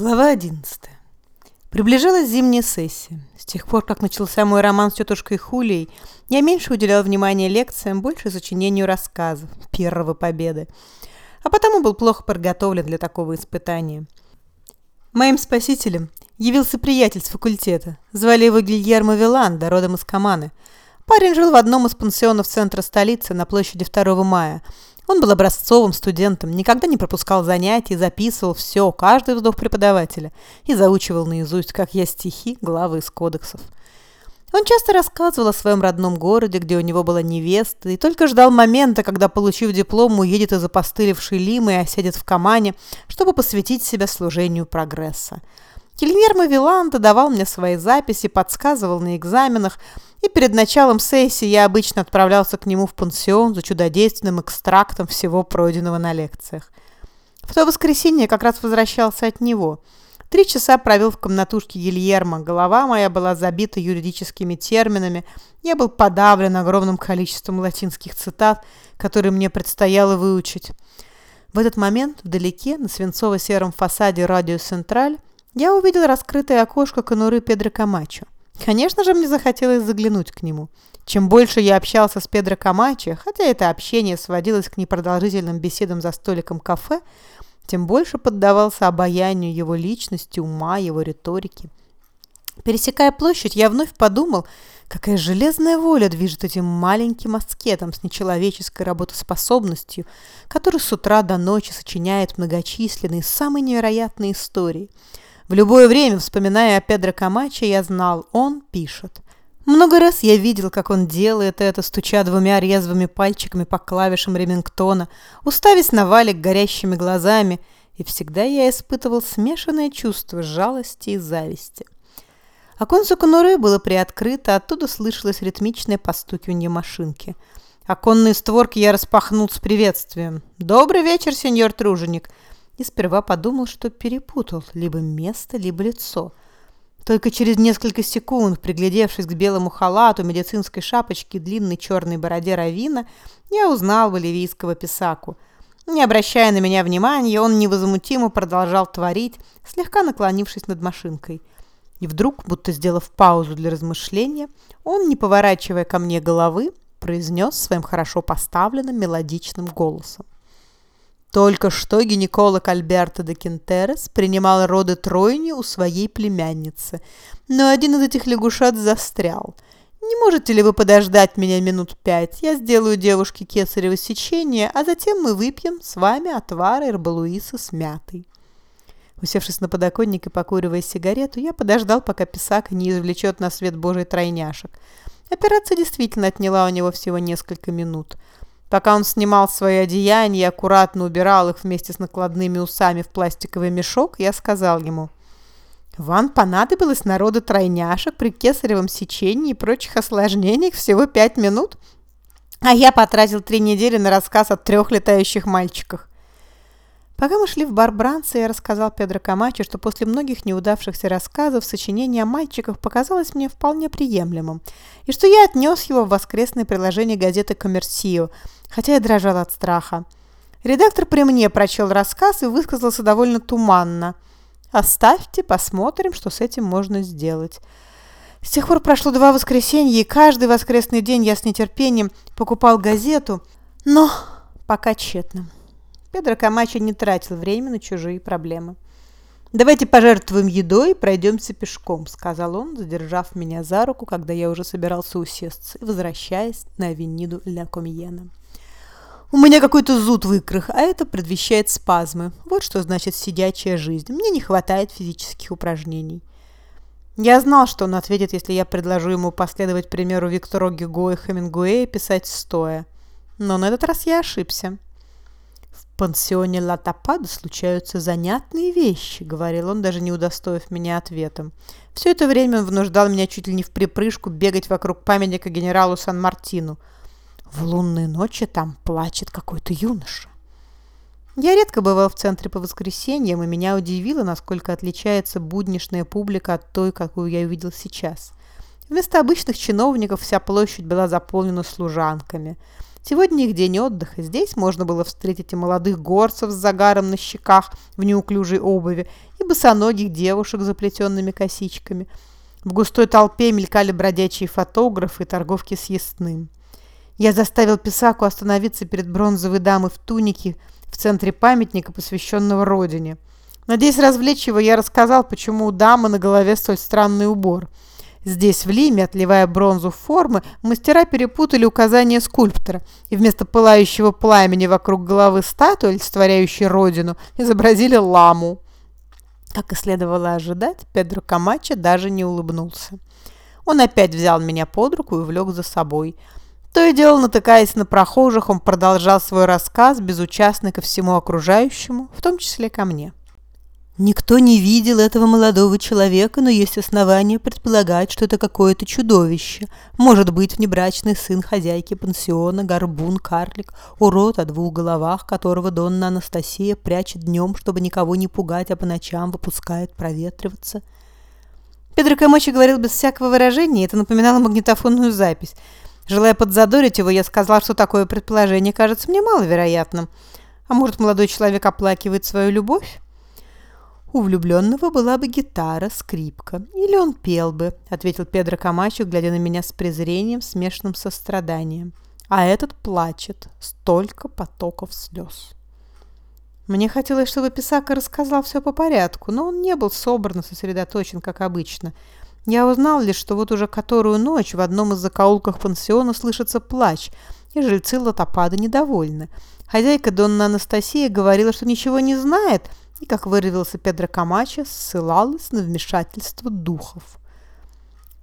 Глава 11. Приближалась зимняя сессия. С тех пор, как начался мой роман с тетушкой Хулией, я меньше уделял внимания лекциям, больше сочинению рассказов, первого победы. А потому был плохо подготовлен для такого испытания. Моим спасителем явился приятель с факультета. Звали его Гильермо Виланда, родом из Каманы. Парень жил в одном из пансионов центра столицы на площади 2 мая – он был образцовым студентом, никогда не пропускал занятий, записывал все, каждый вздох преподавателя и заучивал наизусть, как я, стихи, главы из кодексов. Он часто рассказывал о своем родном городе, где у него была невеста, и только ждал момента, когда, получив диплом, уедет из опостылевшей Лимы и осядет в Камане, чтобы посвятить себя служению прогресса. Кельмермо Виланда давал мне свои записи, подсказывал на экзаменах, и перед началом сессии я обычно отправлялся к нему в пансион за чудодейственным экстрактом всего пройденного на лекциях. В то воскресенье как раз возвращался от него. Три часа провел в комнатушке Гильермо, голова моя была забита юридическими терминами, я был подавлен огромным количеством латинских цитат, которые мне предстояло выучить. В этот момент вдалеке, на свинцово-сером фасаде «Радио Централь», я увидел раскрытое окошко конуры Педро Камачо. Конечно же, мне захотелось заглянуть к нему. Чем больше я общался с Педро Камачо, хотя это общение сводилось к непродолжительным беседам за столиком кафе, тем больше поддавался обаянию его личности, ума, его риторики. Пересекая площадь, я вновь подумал, какая железная воля движет этим маленьким аскетом с нечеловеческой работоспособностью, который с утра до ночи сочиняет многочисленные, самые невероятные истории – в любое время, вспоминая о Педро Камачо, я знал, он пишет. Много раз я видел, как он делает это, стуча двумя резвыми пальчиками по клавишам Ремингтона, уставясь на валик горящими глазами, и всегда я испытывал смешанное чувство жалости и зависти. Оконце конуры было приоткрыто, оттуда слышалось ритмичное постукивание машинки. Оконные створки я распахнул с приветствием. «Добрый вечер, сеньор Труженик!» И сперва подумал, что перепутал либо место, либо лицо. Только через несколько секунд, приглядевшись к белому халату, медицинской шапочке, длинной черной бороде Равина, я узнал боливийского писаку. Не обращая на меня внимания, он невозмутимо продолжал творить, слегка наклонившись над машинкой. И вдруг, будто сделав паузу для размышления, он, не поворачивая ко мне головы, произнес своим хорошо поставленным мелодичным голосом. Только что гинеколог Альберто де Кентерес принимал роды тройни у своей племянницы, но один из этих лягушат застрял. «Не можете ли вы подождать меня минут пять? Я сделаю девушке кесарево сечение, а затем мы выпьем с вами отвар эрбалуиса с мятой». Усевшись на подоконник и покуривая сигарету, я подождал, пока писак не извлечет на свет божий тройняшек. Операция действительно отняла у него всего несколько минут – Пока он снимал свои одеяния и аккуратно убирал их вместе с накладными усами в пластиковый мешок, я сказал ему, «Вам понадобилось народу тройняшек при кесаревом сечении и прочих осложнениях всего пять минут?» А я потратил три недели на рассказ о трех летающих мальчиках. Пока мы шли в бар Бранца, я рассказал Педро Камачо, что после многих неудавшихся рассказов сочинение о мальчиках показалось мне вполне приемлемым, и что я отнес его в воскресное приложение газеты «Коммерсио», хотя я дрожал от страха. Редактор при мне прочел рассказ и высказался довольно туманно. «Оставьте, посмотрим, что с этим можно сделать». С тех пор прошло два воскресенья, и каждый воскресный день я с нетерпением покупал газету, но пока тщетно. Педро Камачо не тратил время на чужие проблемы. «Давайте пожертвуем едой и пройдемся пешком», — сказал он, задержав меня за руку, когда я уже собирался усесться, возвращаясь на авениду Ля Комьена. «У меня какой-то зуд в икрах, а это предвещает спазмы. Вот что значит сидячая жизнь. Мне не хватает физических упражнений». Я знал, что он ответит, если я предложу ему последовать примеру Виктора Гюго и Хемингуэя писать стоя. Но на этот раз я ошибся пансионе Ла Тапада случаются занятные вещи», — говорил он, даже не удостоив меня ответом. Все это время он вынуждал меня чуть ли не в припрыжку бегать вокруг памятника генералу Сан-Мартину. В лунные ночи там плачет какой-то юноша. Я редко бывал в центре по воскресеньям, и меня удивило, насколько отличается буднишная публика от той, какую я увидел сейчас. Вместо обычных чиновников вся площадь была заполнена служанками — Сегодня их день отдыха. Здесь можно было встретить и молодых горцев с загаром на щеках в неуклюжей обуви, и босоногих девушек с заплетенными косичками. В густой толпе мелькали бродячие фотографы и торговки с ясным. Я заставил Писаку остановиться перед бронзовой дамой в тунике в центре памятника, посвященного родине. Надеясь развлечь его, я рассказал, почему у дамы на голове столь странный убор. Здесь, в Лиме, отливая бронзу в формы, мастера перепутали указания скульптора, и вместо пылающего пламени вокруг головы статуи, олицетворяющей родину, изобразили ламу. Как и следовало ожидать, Педро Камачо даже не улыбнулся. Он опять взял меня под руку и увлек за собой. То и дело, натыкаясь на прохожих, он продолжал свой рассказ, безучастный ко всему окружающему, в том числе ко мне. Никто не видел этого молодого человека, но есть основания предполагать, что это какое-то чудовище. Может быть, внебрачный сын хозяйки пансиона, горбун, карлик, урод о двух головах, которого Донна Анастасия прячет днем, чтобы никого не пугать, а по ночам выпускает проветриваться. Педро Камачи говорил без всякого выражения, это напоминало магнитофонную запись. Желая подзадорить его, я сказала, что такое предположение кажется мне маловероятным. А может, молодой человек оплакивает свою любовь? «У влюбленного была бы гитара, скрипка. Или он пел бы», — ответил Педро Камачо, глядя на меня с презрением, смешанным состраданием. «А этот плачет. Столько потоков слез». Мне хотелось, чтобы Писака рассказал все по порядку, но он не был собран и сосредоточен, как обычно. Я узнал лишь, что вот уже которую ночь в одном из закоулков пансиона слышится плач, и жильцы Лотопада недовольны. Хозяйка Донна Анастасия говорила, что ничего не знает, и, как выразился Педро Камачо, ссылалась на вмешательство духов.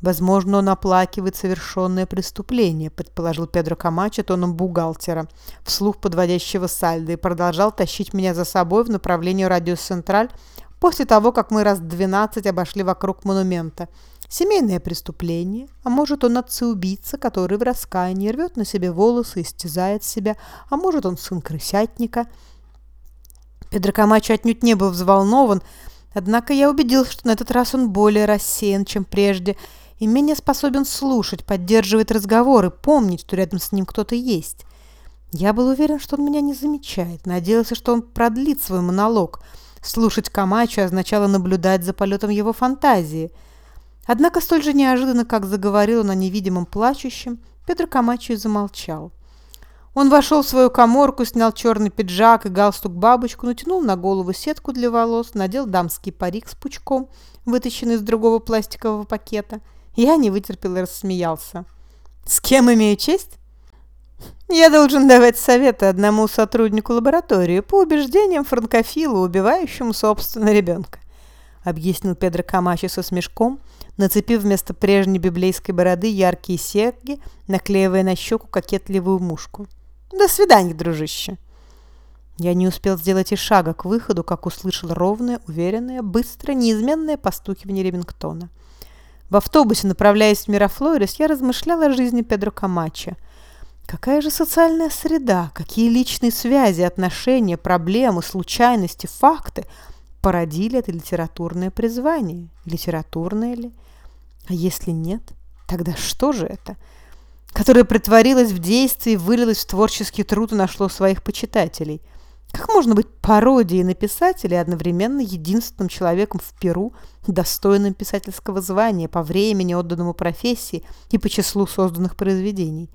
«Возможно, он оплакивает совершенное преступление», предположил Педро Камачо тоном бухгалтера, вслух подводящего сальдо, и продолжал тащить меня за собой в направлении Радиус Централь после того, как мы раз двенадцать обошли вокруг монумента. Семейное преступление, а может он отца-убийца, который в раскаянии рвет на себе волосы, истязает себя, а может он сын крысятника – Педро Камачо отнюдь не был взволнован, однако я убедился, что на этот раз он более рассеян, чем прежде, и менее способен слушать, поддерживать разговор и помнить, что рядом с ним кто-то есть. Я был уверен, что он меня не замечает, надеялся, что он продлит свой монолог. Слушать Камачо означало наблюдать за полетом его фантазии. Однако столь же неожиданно, как заговорил он о невидимом плачущем, Педро Камачо и замолчал. Он вошел в свою коморку, снял черный пиджак и галстук-бабочку, натянул на голову сетку для волос, надел дамский парик с пучком, вытащенный из другого пластикового пакета. Я не вытерпел и рассмеялся. «С кем имею честь?» «Я должен давать советы одному сотруднику лаборатории по убеждениям франкофилу, убивающему собственного ребенка», объяснил Педро Камачи со смешком, нацепив вместо прежней библейской бороды яркие серьги, наклеивая на щеку кокетливую мушку. До свидания, дружище. Я не успел сделать и шага к выходу, как услышал ровное, уверенное, быстро, неизменное постукивание Ремингтона. В автобусе, направляясь в Мирафлорис, я размышляла о жизни Педро Камачо. Какая же социальная среда, какие личные связи, отношения, проблемы, случайности, факты породили это литературное призвание? Литературное ли? А если нет, тогда что же это? — которое притворилось в действии, вылилось в творческий труд и нашло своих почитателей. Как можно быть пародией на писателя одновременно единственным человеком в Перу, достойным писательского звания по времени, отданному профессии и по числу созданных произведений?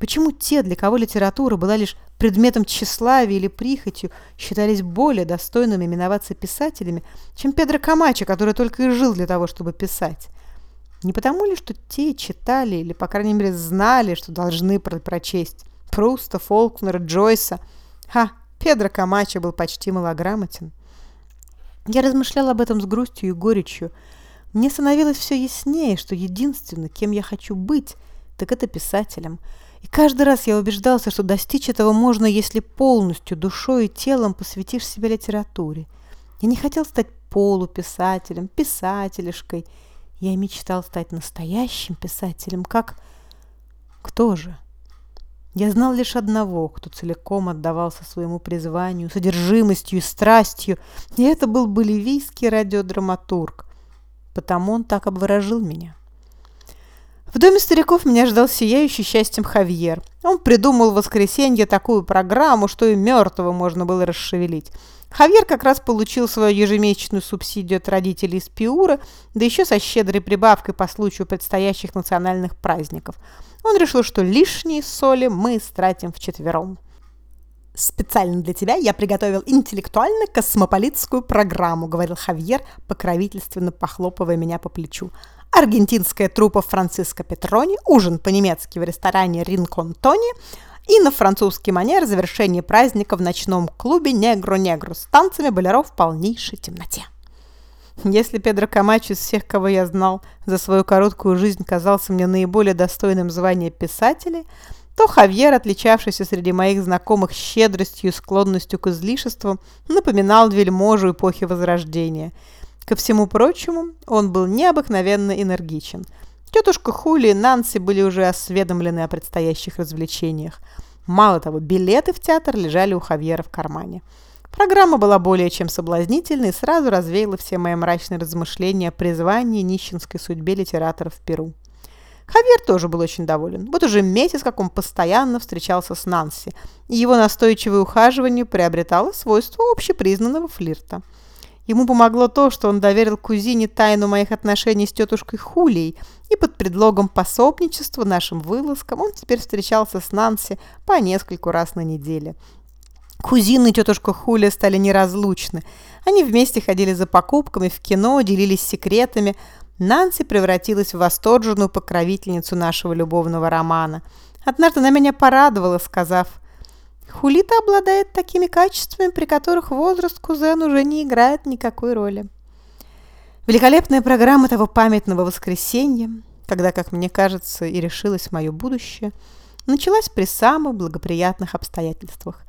Почему те, для кого литература была лишь предметом тщеславия или прихотью, считались более достойными именоваться писателями, чем Педро Камачо, который только и жил для того, чтобы писать? Не потому ли, что те читали или, по крайней мере, знали, что должны про прочесть Пруста, Фолкнера, Джойса? Ха, Педро Камачо был почти малограмотен. Я размышлял об этом с грустью и горечью. Мне становилось все яснее, что единственное, кем я хочу быть, так это писателем. И каждый раз я убеждался, что достичь этого можно, если полностью душой и телом посвятишь себя литературе. Я не хотел стать полуписателем, писателешкой – я мечтал стать настоящим писателем, как... Кто же? Я знал лишь одного, кто целиком отдавался своему призванию, содержимостью и страстью, и это был боливийский радиодраматург. Потому он так обворожил меня. В доме стариков меня ждал сияющий счастьем Хавьер. Он придумал в воскресенье такую программу, что и мертвого можно было расшевелить. Хавьер как раз получил свою ежемесячную субсидию от родителей из Пиура, да еще со щедрой прибавкой по случаю предстоящих национальных праздников. Он решил, что лишние соли мы стратим вчетвером. «Специально для тебя я приготовил интеллектуально-космополитскую программу», говорил Хавьер, покровительственно похлопывая меня по плечу. «Аргентинская труппа Франциско Петрони, ужин по-немецки в ресторане Ринкон Тони, и на французский манер завершение праздника в ночном клубе «Негру-негру» с танцами болеро в полнейшей темноте. Если Педро Камачо из всех, кого я знал, за свою короткую жизнь казался мне наиболее достойным звания писателя, то Хавьер, отличавшийся среди моих знакомых щедростью и склонностью к излишеству, напоминал вельможу эпохи Возрождения. Ко всему прочему, он был необыкновенно энергичен – Тетушка Хули и Нанси были уже осведомлены о предстоящих развлечениях. Мало того, билеты в театр лежали у Хавьера в кармане. Программа была более чем соблазнительной и сразу развеяла все мои мрачные размышления о призвании нищенской судьбе литераторов в Перу. Хавьер тоже был очень доволен. Вот уже месяц, как он постоянно встречался с Нанси, и его настойчивое ухаживание приобретало свойство общепризнанного флирта. Ему помогло то, что он доверил кузине тайну моих отношений с тетушкой Хулией, и под предлогом пособничества нашим вылазкам он теперь встречался с Нанси по нескольку раз на неделе. Кузина и тетушка Хулия стали неразлучны. Они вместе ходили за покупками, в кино, делились секретами. Нанси превратилась в восторженную покровительницу нашего любовного романа. Однажды она меня порадовала, сказав – Хулита обладает такими качествами, при которых возраст кузен уже не играет никакой роли. Великолепная программа того памятного воскресенья, когда, как мне кажется, и решилось мое будущее, началась при самых благоприятных обстоятельствах.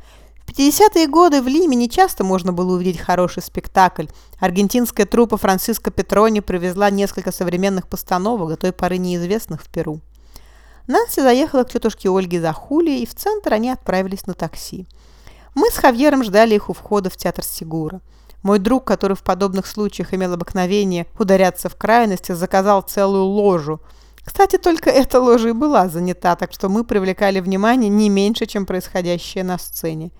В 50-е годы в Лиме не часто можно было увидеть хороший спектакль. Аргентинская труппа Франциско Петрони привезла несколько современных постановок, до той поры неизвестных в Перу. Нанси заехала к тетушке Ольге за Хулией, и в центр они отправились на такси. Мы с Хавьером ждали их у входа в театр Сигура. Мой друг, который в подобных случаях имел обыкновение ударяться в крайности, заказал целую ложу. Кстати, только эта ложа и была занята, так что мы привлекали внимание не меньше, чем происходящее на сцене.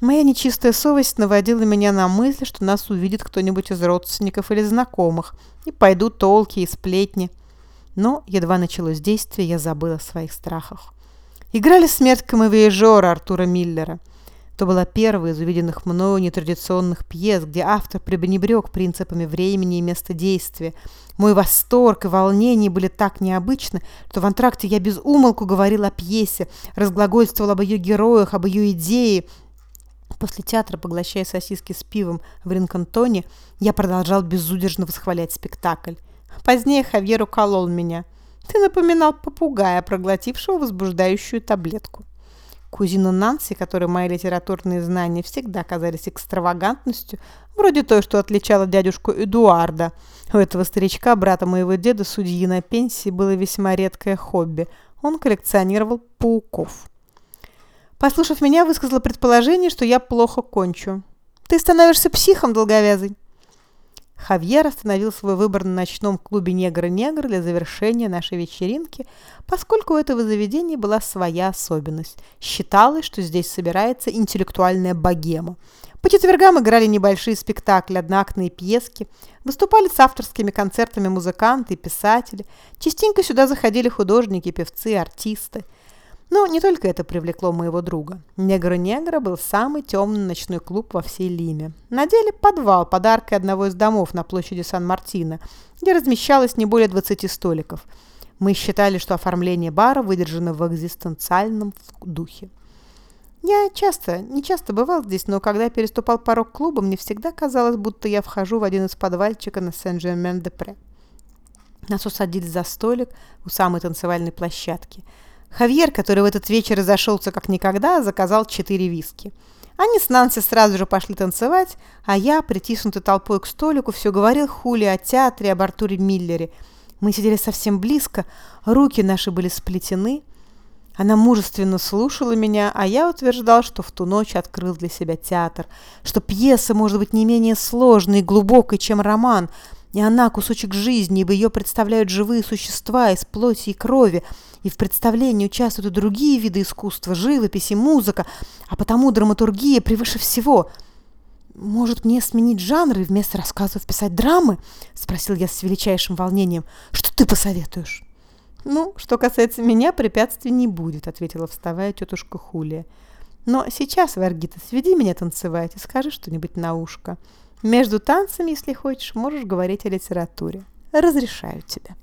Моя нечистая совесть наводила меня на мысль, что нас увидит кто-нибудь из родственников или знакомых, и пойдут толки и сплетни. Но едва началось действие, я забыла о своих страхах. Играли «Смерть камевиежора» Артура Миллера. То была первая из увиденных мною нетрадиционных пьес, где автор пренебрег принципами времени и места действия. Мой восторг и волнение были так необычны, что в антракте я без умолку говорил о пьесе, разглагольствовал об ее героях, об ее идее. После театра, поглощая сосиски с пивом в Ринкантоне, я продолжал безудержно восхвалять спектакль. Позднее Хавьер уколол меня. Ты напоминал попугая, проглотившего возбуждающую таблетку. Кузина Нанси, которой мои литературные знания всегда казались экстравагантностью, вроде той, что отличала дядюшку Эдуарда. У этого старичка, брата моего деда, судьи на пенсии, было весьма редкое хобби. Он коллекционировал пауков. Послушав меня, высказала предположение, что я плохо кончу. «Ты становишься психом, долговязый!» Хавьер остановил свой выбор на ночном клубе «Негр-негр» для завершения нашей вечеринки, поскольку у этого заведения была своя особенность. Считалось, что здесь собирается интеллектуальная богема. По четвергам играли небольшие спектакли, одноактные пьески, выступали с авторскими концертами музыканты и писатели. Частенько сюда заходили художники, певцы, артисты – но не только это привлекло моего друга. Негро-Негро был самый темный ночной клуб во всей Лиме. На деле подвал подаркой одного из домов на площади Сан-Мартино, где размещалось не более 20 столиков. Мы считали, что оформление бара выдержано в экзистенциальном духе. Я часто, не часто бывал здесь, но когда переступал порог клуба, мне всегда казалось, будто я вхожу в один из подвальчика на Сен-Жермен-де-Пре. Нас усадили за столик у самой танцевальной площадки – Хавьер, который в этот вечер разошелся как никогда, заказал четыре виски. Они с Нанси сразу же пошли танцевать, а я, притиснутый толпой к столику, все говорил Хули о театре, об Артуре Миллере. Мы сидели совсем близко, руки наши были сплетены. Она мужественно слушала меня, а я утверждал, что в ту ночь открыл для себя театр, что пьеса может быть не менее сложной и глубокой, чем роман, и она кусочек жизни, ибо ее представляют живые существа из плоти и крови, и в представлении участвуют и другие виды искусства, живопись и музыка, а потому драматургия превыше всего. может, мне сменить жанр и вместо рассказов писать драмы?» — спросил я с величайшим волнением. «Что ты посоветуешь?» «Ну, что касается меня, препятствий не будет», — ответила, вставая тетушка Хулия. «Но сейчас, Варгита, сведи меня танцевать и скажи что-нибудь на ушко. Между танцами, если хочешь, можешь говорить о литературе. Разрешаю тебе».